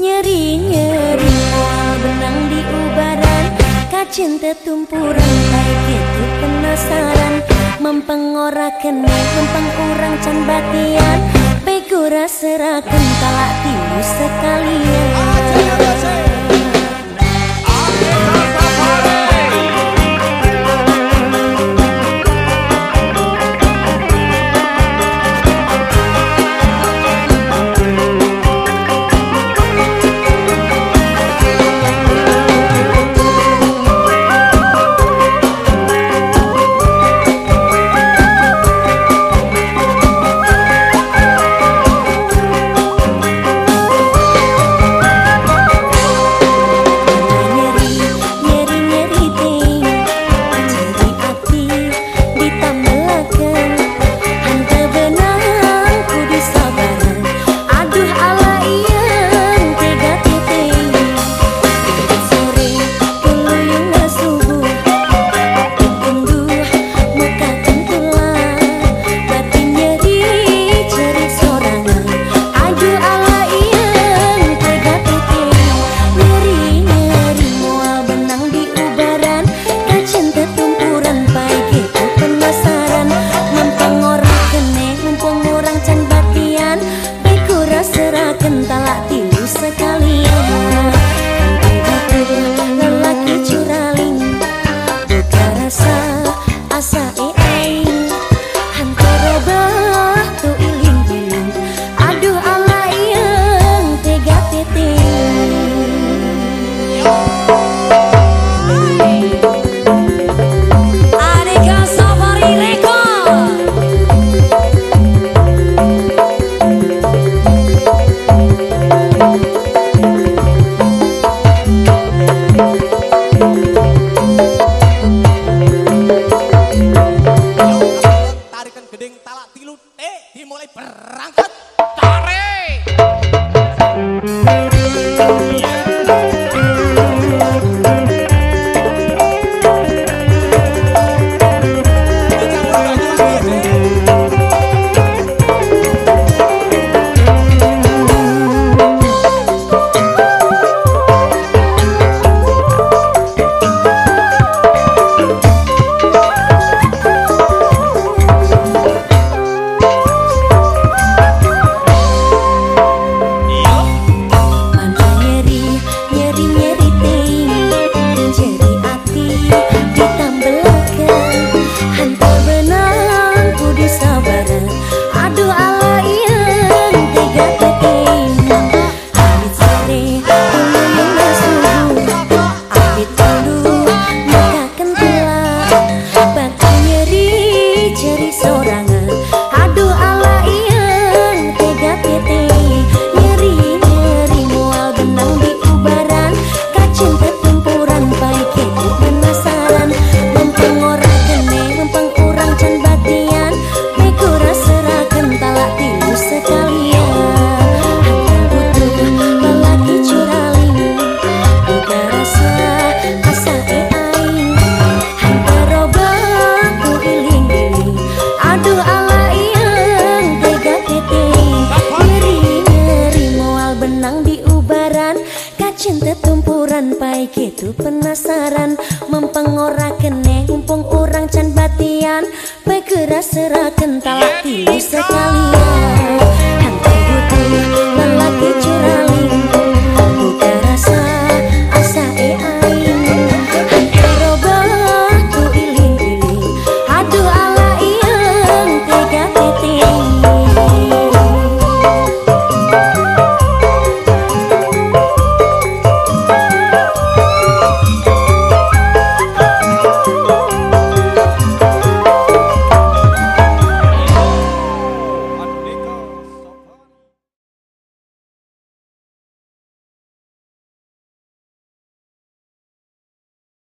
Nyeri-nyeri. Benang di ubaran Kacin tetumpuran baik itu penasaran. Mempengorakan mempeng orang can batian. Serakan talak tilu sekalian Sampai tu penasaran. Mempeng ora kene Umpung orang can batian. Begera serah kental Lati sekalian.